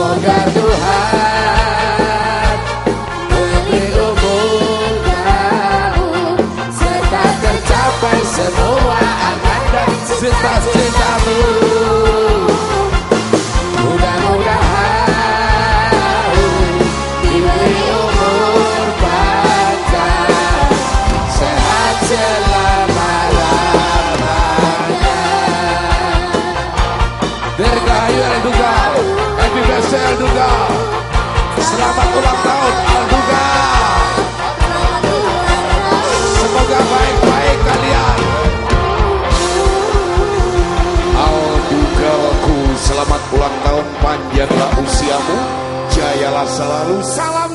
semoga Tuhan memberi umur kamu serta tercapai semua angan dan cita-citamu. Mudah-mudahan diberi umur panjang, sehat selama-lamanya. Marcel Duga. Selamat ulang tahun Al Duga. Semoga baik-baik kalian. Al Dugaku Selamat ulang tahun panjanglah usiamu. Jayalah selalu. Salam